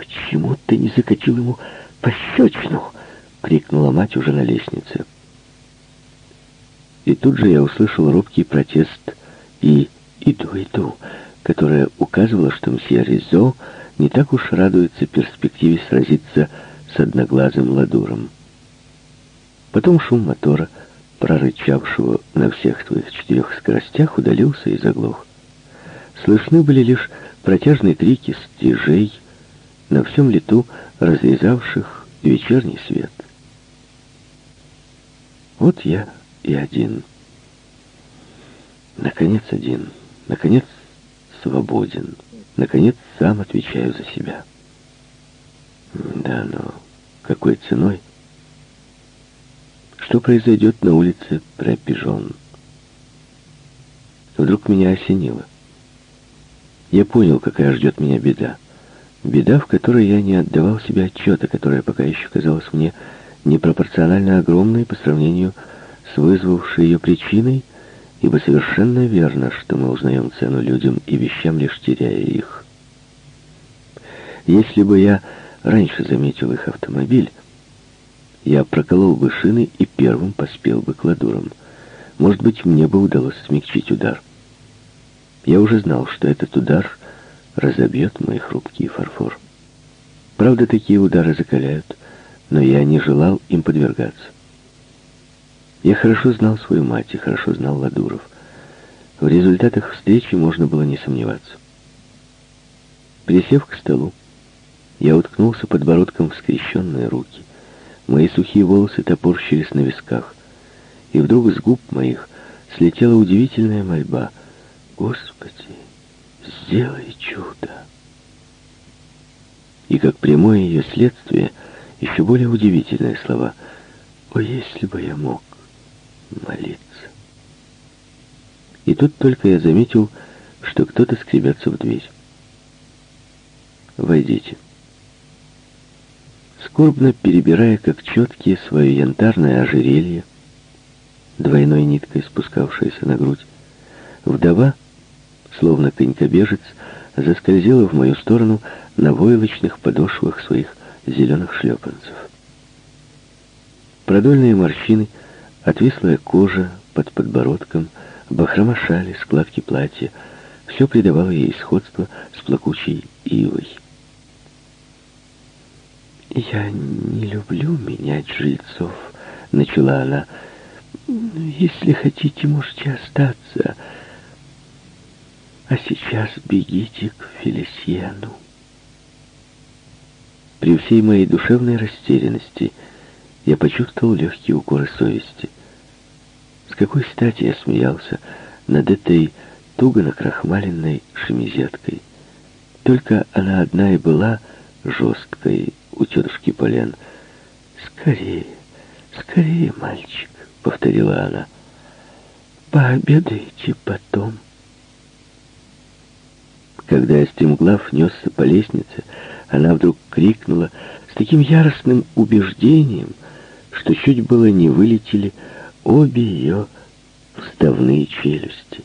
«Почему ты не закатил ему пощечину?» — крикнула мать уже на лестнице. И тут же я услышал робкий протест и «иду, иду», которая указывала, что мсье Ризо не так уж радуется перспективе сразиться с одноглазым ладуром. Потом шум мотора, прорычавшего на всех своих четырех скоростях, удалился и заглох. Слышны были лишь протяжные крики стежей, на всем лету разрезавших вечерний свет. Вот я и один. Наконец один. Наконец свободен. Наконец сам отвечаю за себя. Да, но какой ценой? Что произойдет на улице Препижон? Вдруг меня осенило. Я понял, какая ждет меня беда. Беда, в которой я не отдавал себе отчета, которая пока еще казалась мне непропорционально огромной по сравнению с вызвавшей ее причиной, ибо совершенно верно, что мы узнаем цену людям и вещам, лишь теряя их. Если бы я раньше заметил их автомобиль, я проколол бы шины и первым поспел бы к ладурам. Может быть, мне бы удалось смягчить удар. Я уже знал, что этот удар разобьет мой хрупкий фарфор. Правда, такие удары закаляют, но я не желал им подвергаться. Я хорошо знал свою мать и хорошо знал Ладуров. В результатах встречи можно было не сомневаться. Присев к столу, я уткнулся подбородком в скрещенные руки. Мои сухие волосы топорщились на висках. И вдруг с губ моих слетела удивительная мольба. «Господи, сделай чудо!» И как прямое ее следствие, еще более удивительные слова. «О, если бы я мог молиться!» И тут только я заметил, что кто-то скребется в дверь. «Войдите». Скорбно перебирая, как четкие, свое янтарное ожерелье, двойной ниткой спускавшееся на грудь, вдова, словно конькобежец, заскользила в мою сторону на войлочных подошвах своих зеленых шлепанцев. Продольные морщины, отвислая кожа под подбородком, бахрома шали, складки платья — все придавало ей сходство с плакучей ивой. «Я не люблю менять жильцов», — начала она. «Если хотите, можете остаться. А сейчас бегите к Фелисьену». При всей моей душевной растерянности я почувствовал легкие укоры совести. С какой стати я смеялся над этой туго накрахмаленной шемизеткой. Только она одна и была жесткой, у тетушки Полен. «Скорее, скорее, мальчик», — повторила она. «Пообедаете потом». Когда стремглав несся по лестнице, она вдруг крикнула с таким яростным убеждением, что чуть было не вылетели обе ее вставные челюсти.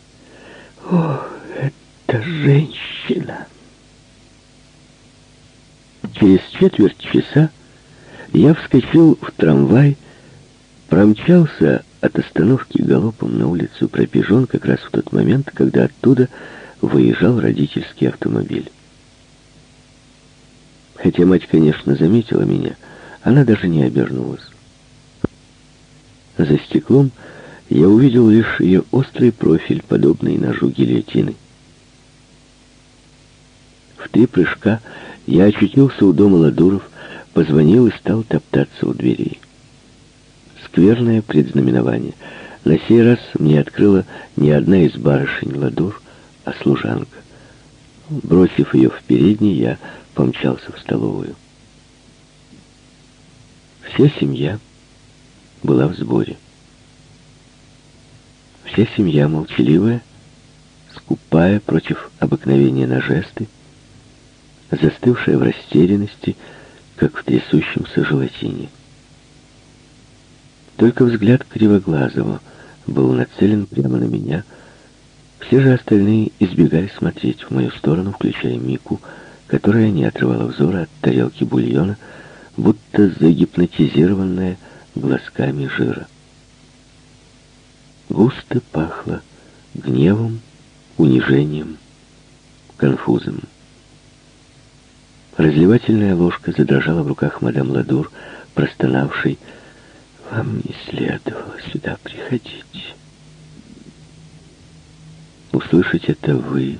«О, это женщина!» Через четверть часа я вскочил в трамвай, промчался от остановки галопом на улицу Пропижон как раз в тот момент, когда оттуда выезжал родительский автомобиль. Хотя мать, конечно, заметила меня, она даже не обернулась. За стеклом я увидел лишь ее острый профиль, подобный ножу гильотины. В три прыжка я очутился у дома Ладуров, позвонил и стал топтаться у дверей. Скверное предзнаменование. На сей раз мне открыла не одна из барышень Ладур, а служанка. Бросив ее в передней, я помчался в столовую. Вся семья была в сборе. Вся семья молчаливая, скупая против обыкновения на жесты, застывшая в растерянности, как в трясущемся желатине. Только взгляд Кривоглазого был нацелен прямо на меня. Все же остальные избегали смотреть в мою сторону, включая Мику, которая не отрывала взора от тарелки бульона, будто загипнотизированная глазками жира. Густо пахло гневом, унижением, конфузом. Разливательная ложка задрожала в руках мадам Ладур, простонавшей «Вам не следовало сюда приходить». Услышать это вы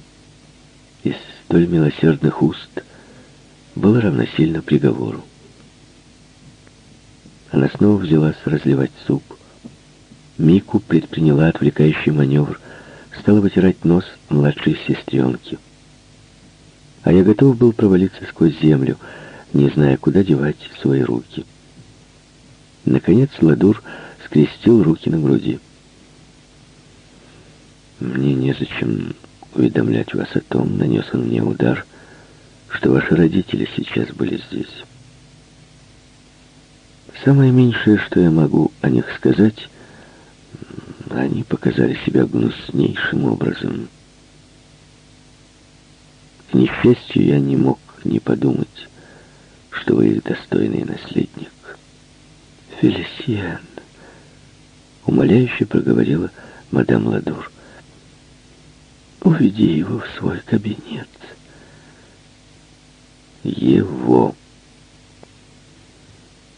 из столь милосердных уст было равносильно приговору. Она снова взялась разливать суп. Мику предприняла отвлекающий маневр, стала вытирать нос младшей сестренки а я готов был провалиться сквозь землю, не зная, куда девать свои руки. Наконец Ладур скрестил руки на груди. «Мне незачем уведомлять вас о том, нанес он мне удар, что ваши родители сейчас были здесь. Самое меньшее, что я могу о них сказать, они показали себя гнуснейшим образом». К несчастью, я не мог не подумать, что вы их достойный наследник. Фелисиан, умоляюще проговорила мадам Ладур. Уведи его в свой кабинет. Его.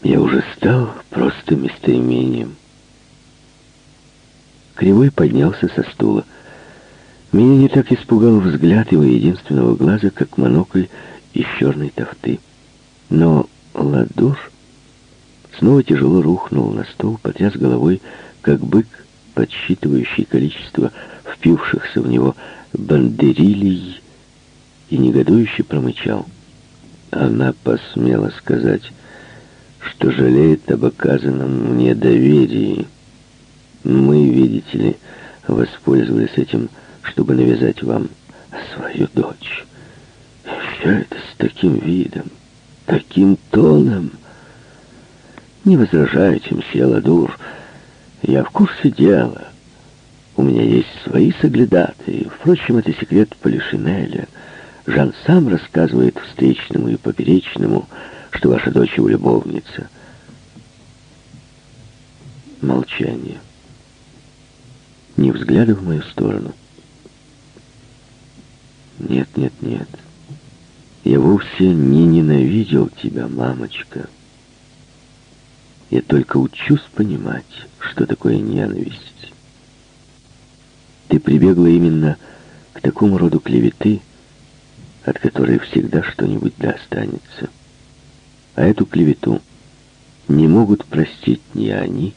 Я уже стал просто местоимением. Кривой поднялся со стула. Меня не так испугал взгляд его единственного глаза, как монокль из черной тофты. Но Ладур снова тяжело рухнул на стол, потряс головой, как бык, подсчитывающий количество впившихся в него бандерилий, и негодующе промычал. Она посмела сказать, что жалеет об оказанном мне доверии. Мы, видите ли, воспользовались этим чтобы навязать вам свою дочь. Все это с таким видом, таким тоном. Не возражайте, мсье Ладур, я в курсе дела. У меня есть свои соглядатые. Впрочем, это секрет Полишинеля. Жан сам рассказывает встречному и поперечному, что ваша дочь его любовница. Молчание. Ни взгляда в мою сторону. Нет, нет, нет. Я вовсе не ненавидел тебя, мамочка. Я только учусь понимать, что такое ненависть. Ты прибегла именно к такому роду клеветы, от которой всегда что-нибудь да останется. А эту клевету не могут простить ни они,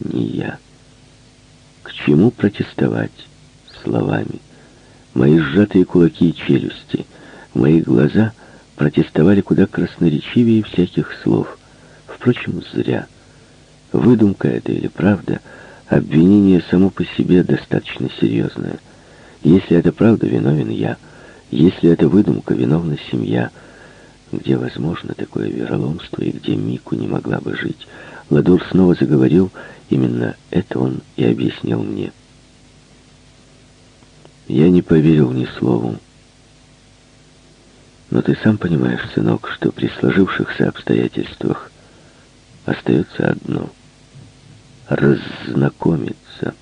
ни я. К чему протестовать словами? Мои сжатые кулаки и челюсти, мои глаза протестовали куда красноречивее всяких слов. Впрочем, зря. Выдумка это или правда, обвинение само по себе достаточно серьезное. Если это правда, виновен я. Если это выдумка, виновна семья. Где возможно такое вероломство и где Мику не могла бы жить? Ладур снова заговорил, именно это он и объяснил мне. Я не поверил ни слову. Но ты сам понимаешь, сынок, что при сложившихся обстоятельствах остается одно — раззнакомиться.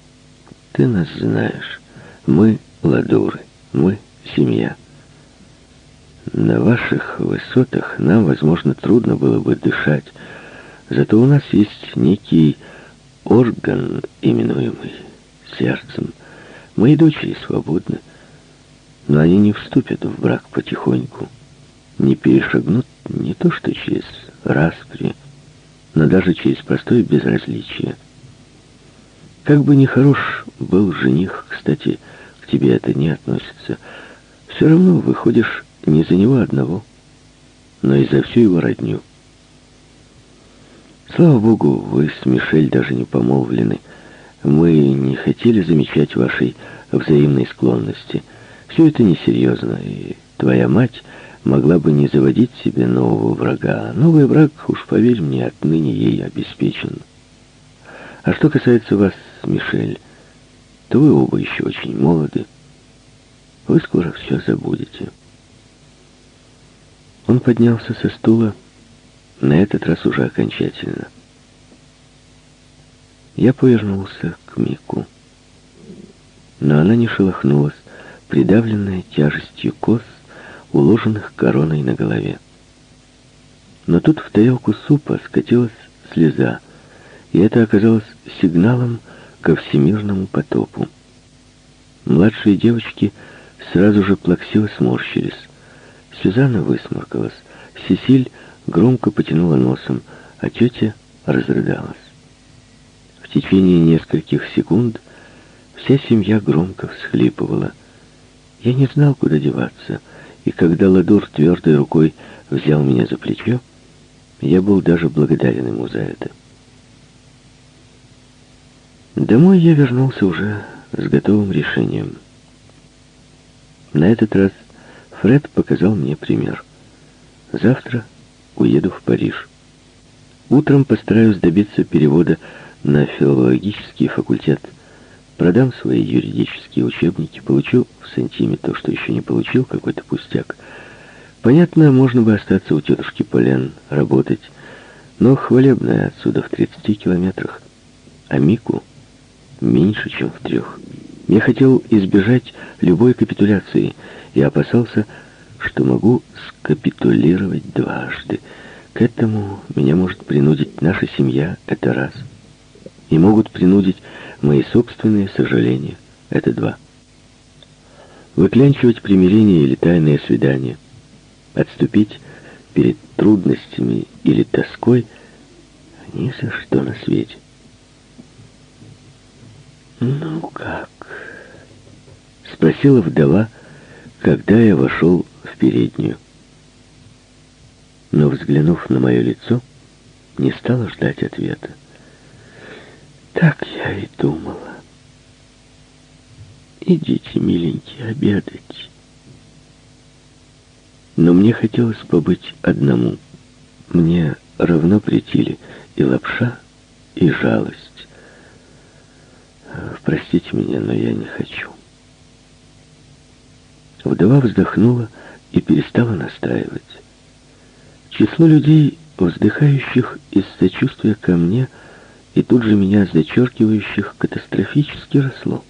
Ты нас знаешь. Мы — ладуры, мы — семья. На ваших высотах нам, возможно, трудно было бы дышать, зато у нас есть некий орган, именуемый сердцем — Мои дочери свободны, но они не вступят в брак потихоньку, не перешагнут не то что через распри, но даже через простое безразличие. Как бы ни хорош был жених, кстати, к тебе это не относится, все равно выходишь не за него одного, но и за всю его родню. Слава Богу, вы с Мишель даже не помолвлены, мы не хотели замечать вашей взаимной склонности. Все это несерьезно, и твоя мать могла бы не заводить себе нового врага. Новый враг, уж поверь мне, отныне ей обеспечен. А что касается вас, Мишель, то вы оба еще очень молоды. Вы скоро все забудете. Он поднялся со стула, на этот раз уже окончательно. Я повернулся к Мику, но она не шелохнулась, придавленная тяжестью кос, уложенных короной на голове. Но тут в тарелку супа скатилась слеза, и это оказалось сигналом ко всемирному потопу. Младшие девочки сразу же плаксиво сморщились. Сюзанна высморкалась, Сесиль громко потянула носом, а тетя разрыдалась. В течение нескольких секунд вся семья громко всхлипывала. Я не знал, куда деваться, и когда Ладур твердой рукой взял меня за плечо, я был даже благодарен ему за это. Домой я вернулся уже с готовым решением. На этот раз Фред показал мне пример. Завтра уеду в Париж. Утром постараюсь добиться перевода на филологический факультет. Продам свои юридические учебники, получу в сантиме то, что еще не получил, какой-то пустяк. Понятно, можно бы остаться у тетушки Полен, работать, но хвалебная отсюда в 30 километрах, а Мику меньше, чем в трех. Я хотел избежать любой капитуляции и опасался, что могу скапитулировать дважды. К этому меня может принудить наша семья, это раз. И могут принудить мои собственные сожаления, это два. Выклянчивать примирение или тайное свидание — Отступить перед трудностями или тоской ни за что на свете. «Ну как?» — спросила вдова, когда я вошел в переднюю. Но, взглянув на мое лицо, не стала ждать ответа. Так я и думала. Идите, миленькие, обедать но мне хотелось побыть одному. Мне равно претили и лапша, и жалость. Простите меня, но я не хочу. Вдова вздохнула и перестала настраивать. Число людей, вздыхающих из сочувствия ко мне и тут же меня зачеркивающих, катастрофически росло.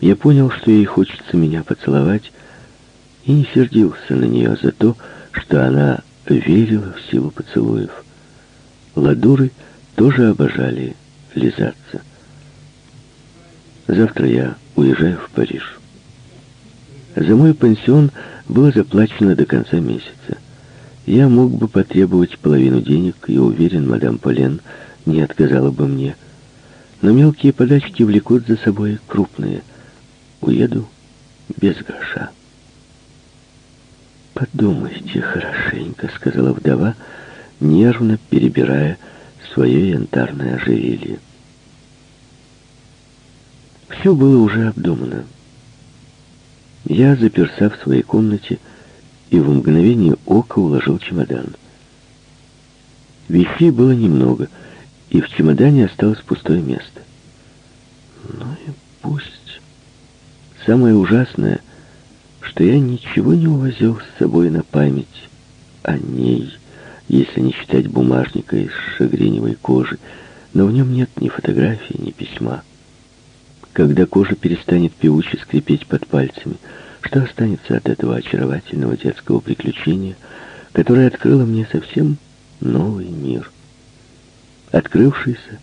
Я понял, что ей хочется меня поцеловать, и не сердился на нее за то, что она верила в силу поцелуев. Ладуры тоже обожали лизаться. Завтра я уезжаю в Париж. За мой пансион было заплачено до конца месяца. Я мог бы потребовать половину денег, и уверен, мадам Полен не отказала бы мне. Но мелкие подачки влекут за собой крупные. Уеду без гроша. «Подумайте хорошенько», — сказала вдова, нервно перебирая свое янтарное ожерелье. Все было уже обдумано. Я заперся в своей комнате и в мгновение ока уложил чемодан. Вещей было немного, и в чемодане осталось пустое место. Ну и пусть. Самое ужасное — что я ничего не увозил с собой на память о ней, если не считать бумажника из шагреневой кожи, но в нем нет ни фотографии, ни письма. Когда кожа перестанет певуче скрипеть под пальцами, что останется от этого очаровательного детского приключения, которое открыло мне совсем новый мир? Открывшийся,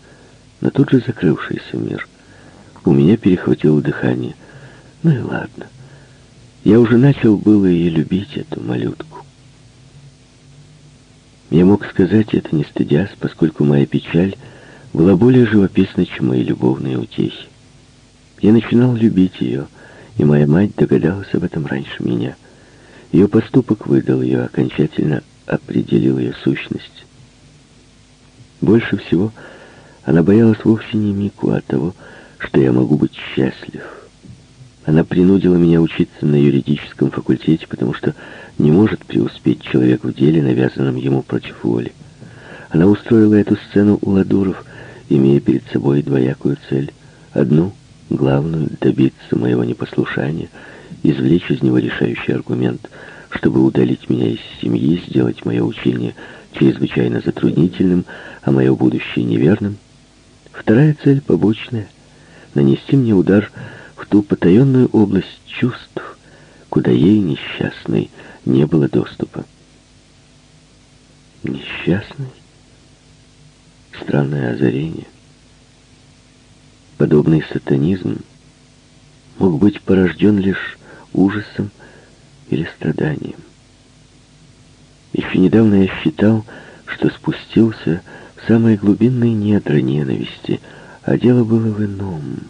но тут же закрывшийся мир. У меня перехватило дыхание. Ну и ладно. Я уже начал было и любить эту малютку. Я мог сказать это не стыдясь, поскольку моя печаль была более живописна, чем мои любовные утехи. Я начинал любить ее, и моя мать догадалась об этом раньше меня. Ее поступок выдал ее, окончательно определил ее сущность. Больше всего она боялась вовсе не Мику, а того, что я могу быть счастлив. Она принудила меня учиться на юридическом факультете, потому что не может преуспеть человек в деле, навязанном ему против воли. Она устроила эту сцену у Ладуров, имея перед собой двоякую цель. Одну, главную, добиться моего непослушания, извлечь из него решающий аргумент, чтобы удалить меня из семьи, сделать мое учение чрезвычайно затруднительным, а мое будущее неверным. Вторая цель побочная — нанести мне удар ту потаенную область чувств, куда ей, несчастной, не было доступа. Несчастный? Странное озарение. Подобный сатанизм мог быть порожден лишь ужасом или страданием. Еще недавно я считал, что спустился в самые глубинные недра ненависти, а дело было в ином.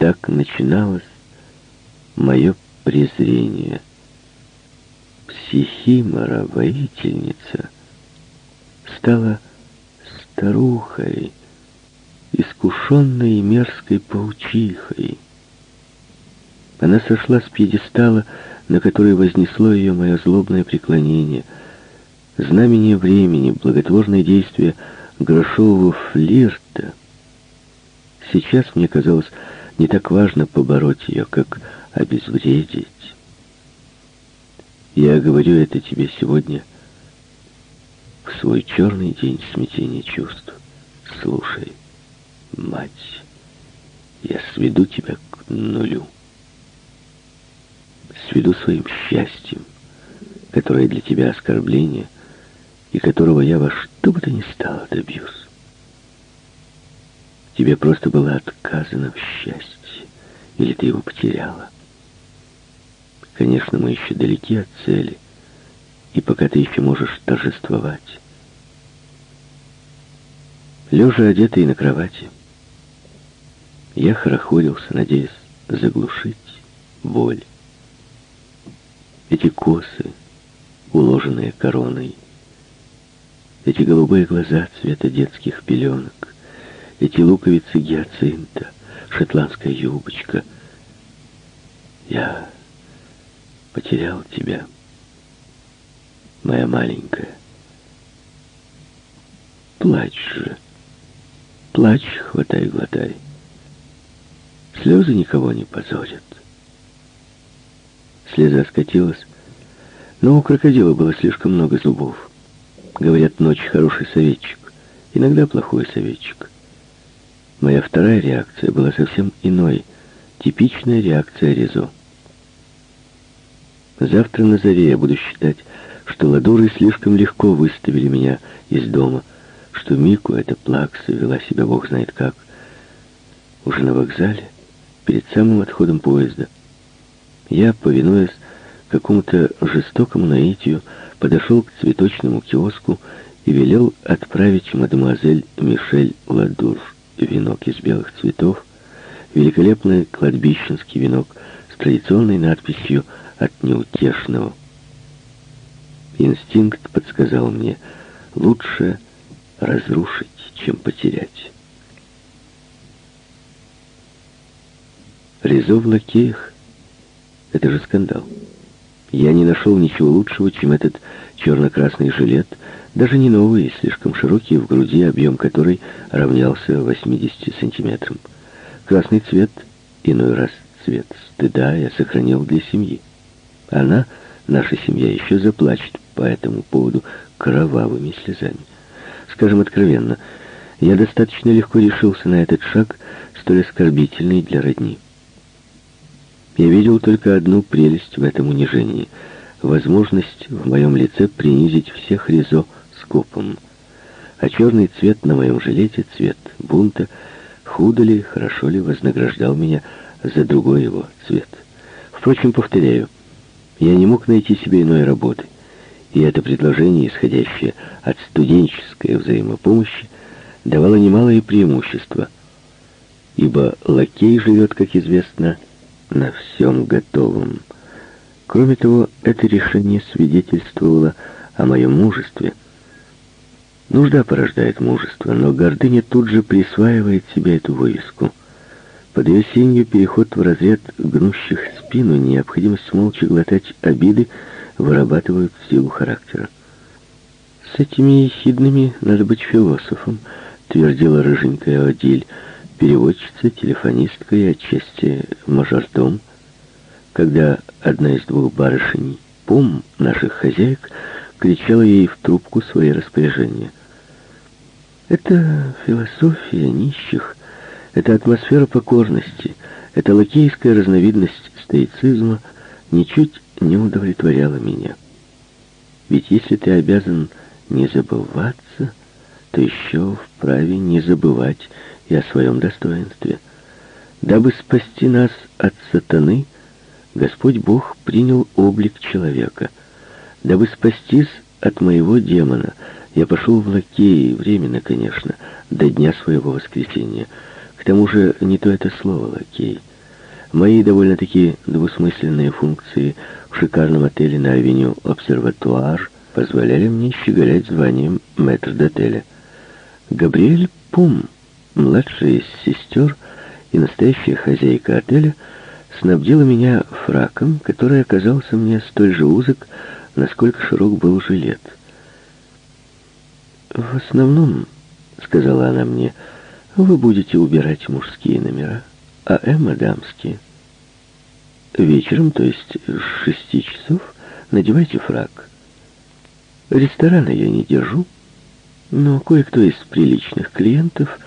Так начиналось мое презрение. Психимора, воительница, стала старухой, искушенной и мерзкой паучихой. Она сошла с пьедестала, на который вознесло ее мое злобное преклонение. Знамение времени, благотворное действие грошового флирта. Сейчас мне казалось не так важно побороть ее, как обезвредить. Я говорю это тебе сегодня в свой черный день смятения чувств. Слушай, мать, я сведу тебя к нулю. Сведу своим счастьем, которое для тебя оскорбление, и которого я во что бы то ни стало добьюсь. Тебе просто было отказано в счастье, или ты его потеряла. Конечно, мы еще далеки от цели, и пока ты еще можешь торжествовать. Лежа одетый на кровати, я хорохорился, надеясь заглушить боль. Эти косы, уложенные короной, эти голубые глаза цвета детских пеленок, эти луковицы гиацинта, шотландская юбочка. Я потерял тебя, моя маленькая. Плачь же, плачь, хватай, глотай. Слезы никого не позорят. Слеза скатилась, но у крокодила было слишком много зубов. Говорят, ночь хороший советчик, иногда плохой советчик. Моя вторая реакция была совсем иной, типичная реакция Ризо. Завтра на заре я буду считать, что ладуры слишком легко выставили меня из дома, что Мику, эта плакса, вела себя бог знает как. Уже на вокзале, перед самым отходом поезда, я, повинуясь какому-то жестокому наитию, подошел к цветочному киоску и велел отправить мадемуазель Мишель Ладур венок из белых цветов, великолепный кладбищенский венок с традиционной надписью от неутешного. Инстинкт подсказал мне, лучше разрушить, чем потерять. Резо в лакеях — это же скандал. Я не нашел ничего лучшего, чем этот черно-красный жилет, даже не новый, слишком широкий в груди, объем которой равнялся 80 сантиметрам. Красный цвет, иной раз цвет стыда, я сохранил для семьи. Она, наша семья, еще заплачет по этому поводу кровавыми слезами. Скажем откровенно, я достаточно легко решился на этот шаг, столь оскорбительный для родни. Я видел только одну прелесть в этом унижении — возможность в моем лице принизить всех Ризо скопом. А черный цвет на моем жилете, цвет бунта, худо ли, хорошо ли вознаграждал меня за другой его цвет. Впрочем, повторяю — я не мог найти себе иной работы, и это предложение, исходящее от студенческой взаимопомощи, давало немалое преимущество, ибо лакей живет, как известно, на всем готовом. Кроме того, это решение свидетельствовало о моем мужестве. Нужда порождает мужество, но гордыня тут же присваивает себе эту вывеску. Под ее сенью переход в разряд гнущих спину, необходимость молча глотать обиды вырабатывают силу характера. «С этими ехидными надо быть философом», — твердила рыженькая Одиль, переводчица, телефонистка и отчасти мажордом, когда одна из двух барышень Пом, наших хозяек, кричала ей в трубку свои распоряжения. Это философия нищих, это атмосфера покорности, это лакейская разновидность стоицизма ничуть не удовлетворяла меня. Ведь если ты обязан не забываться, то еще вправе не забывать и о своем достоинстве. Дабы спасти нас от сатаны, Господь Бог принял облик человека. Дабы спастись от моего демона, я пошел в лакеи, временно, конечно, до дня своего воскресения. К тому же не то это слово «лакей». Мои довольно-таки двусмысленные функции в шикарном отеле на авеню «Обсерватуар» позволяли мне щеголять званием мэтр-дотеля. Габриэль Пум, младшая из сестер и настоящая хозяйка отеля, снабдила меня фраком, который оказался мне столь же узок, насколько широк был жилет. «В основном, — сказала она мне, — вы будете убирать мужские номера, а Эмма — дамские. Вечером, то есть с шести часов, надевайте фрак. Ресторана я не держу, — но кое-кто из приличных клиентов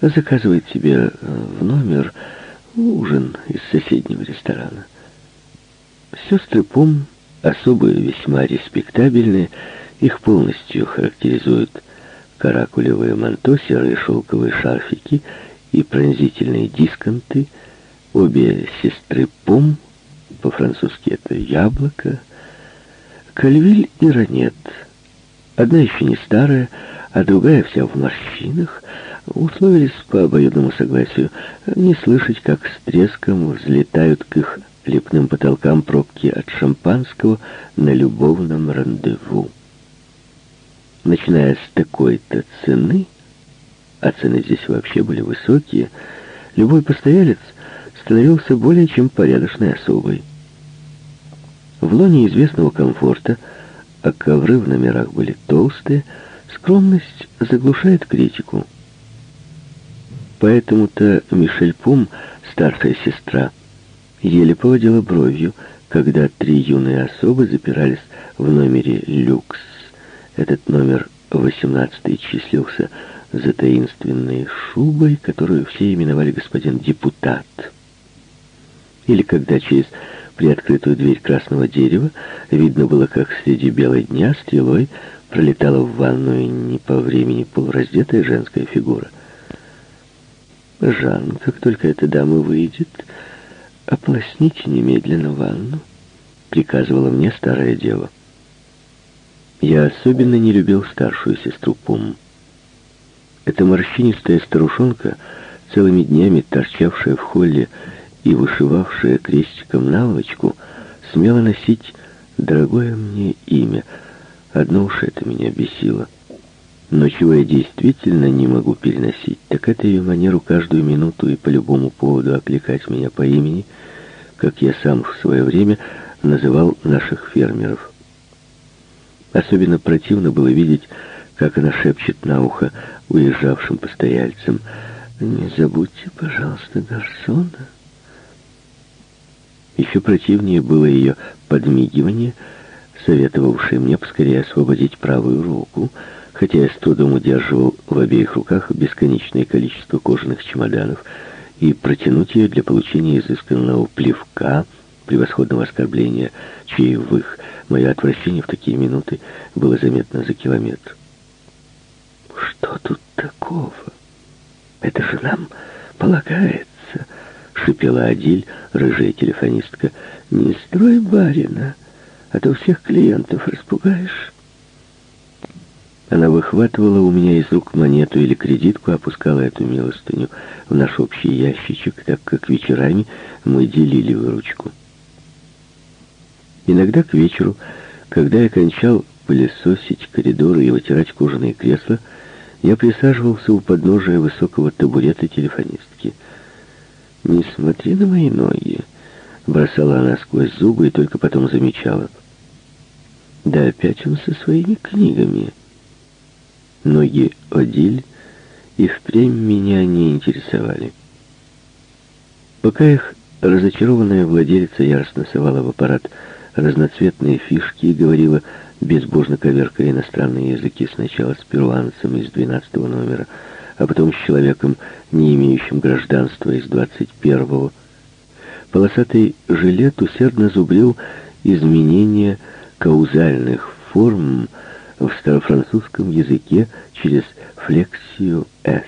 заказывает себе э, в номер ужин из соседнего ресторана. Сестры Пом особые, весьма респектабельные, их полностью характеризуют каракулевые манто, серые шелковые шарфики и пронзительные дисконты. Обе сестры Пом, по-французски это яблоко, Кальвиль и Ранет. Одна еще не старая, а другая вся в морщинах, условились по обоюдному согласию не слышать, как с треском взлетают к их лепным потолкам пробки от шампанского на любовном рандеву. Начиная с такой-то цены, а цены здесь вообще были высокие, любой постоялец становился более чем порядочной особой. В лоне известного комфорта, а ковры в номерах были толстые, Скромность заглушает критику. Поэтому-то Мишель Пум, старшая сестра, еле поводила бровью, когда три юные особы запирались в номере «Люкс». Этот номер, восемнадцатый, числился за таинственной шубой, которую все именовали господин депутат. Или когда через приоткрытую дверь красного дерева видно было, как среди бела дня стрелой пролетала в ванную не по времени полураздетая женская фигура. «Жан, как только эта дама выйдет, ополосните немедленно ванну», — приказывала мне старая дева. Я особенно не любил старшую сестру Пум. Эта морщинистая старушонка, целыми днями торчавшая в холле и вышивавшая крестиком наволочку, смела носить дорогое мне имя — Одно уж это меня бесило. Но чего я действительно не могу переносить, так это ее манеру каждую минуту и по любому поводу окликать меня по имени, как я сам в свое время называл наших фермеров. Особенно противно было видеть, как она шепчет на ухо уезжавшим постояльцам «Не забудьте, пожалуйста, гарсона». Еще противнее было ее подмигивание — советовавший мне поскорее освободить правую руку, хотя я с трудом удерживал в обеих руках бесконечное количество кожаных чемоданов, и протянуть ее для получения изысканного плевка, превосходного оскорбления чаевых. Мое отвращение в такие минуты было заметно за километр. «Что тут такого? Это же нам полагается!» — шипела Адиль, рыжая телефонистка. «Не строй барина!» а то всех клиентов распугаешь. Она выхватывала у меня из рук монету или кредитку, опускала эту милостыню в наш общий ящичек, так как вечерами мы делили выручку. Иногда к вечеру, когда я кончал пылесосить коридоры и вытирать кожаные кресла, я присаживался у подножия высокого табурета телефонистки. «Не смотри на мои ноги», — бросала она сквозь зубы и только потом замечала — да опять он со своими книгами. Ноги Одиль и впрямь меня не интересовали. Пока их разочарованная владелица яростно совала в аппарат разноцветные фишки и говорила, безбожно коверкая иностранные языки, сначала с перуанцем из 12 номера, а потом с человеком, не имеющим гражданства из 21-го. Полосатый жилет усердно зубрил изменения каузальных форм в старофранцузском языке через флексию «с».